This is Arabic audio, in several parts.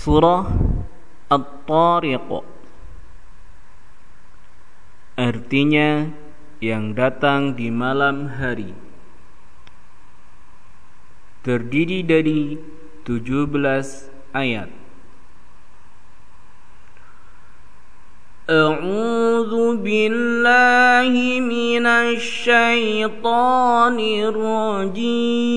Surah At-Tariq Artinya yang datang di malam hari Terdiri dari 17 ayat أعوذ بالله من الشيطان الرجيم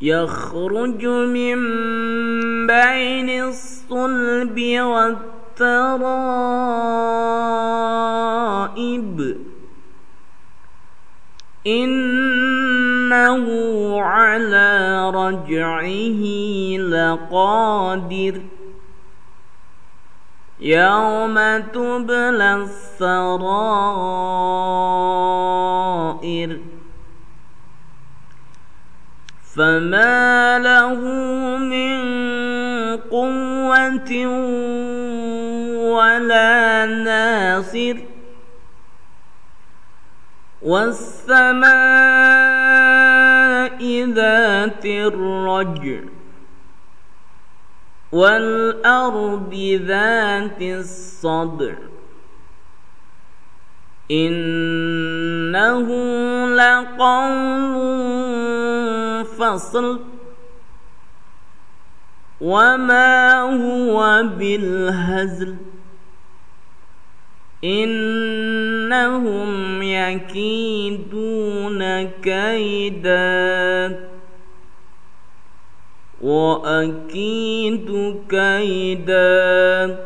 يخرج من بين الصلب والترائب. إنه على رجعه لقادر. يوم تبلى السرائر فما له من قوة ولا ناصر والسماء ذات الرجع والأرض ذات الصدع إنه لقول فصل وما هو بالهزل إنهم يكيدون كيداً وأكيد كيدا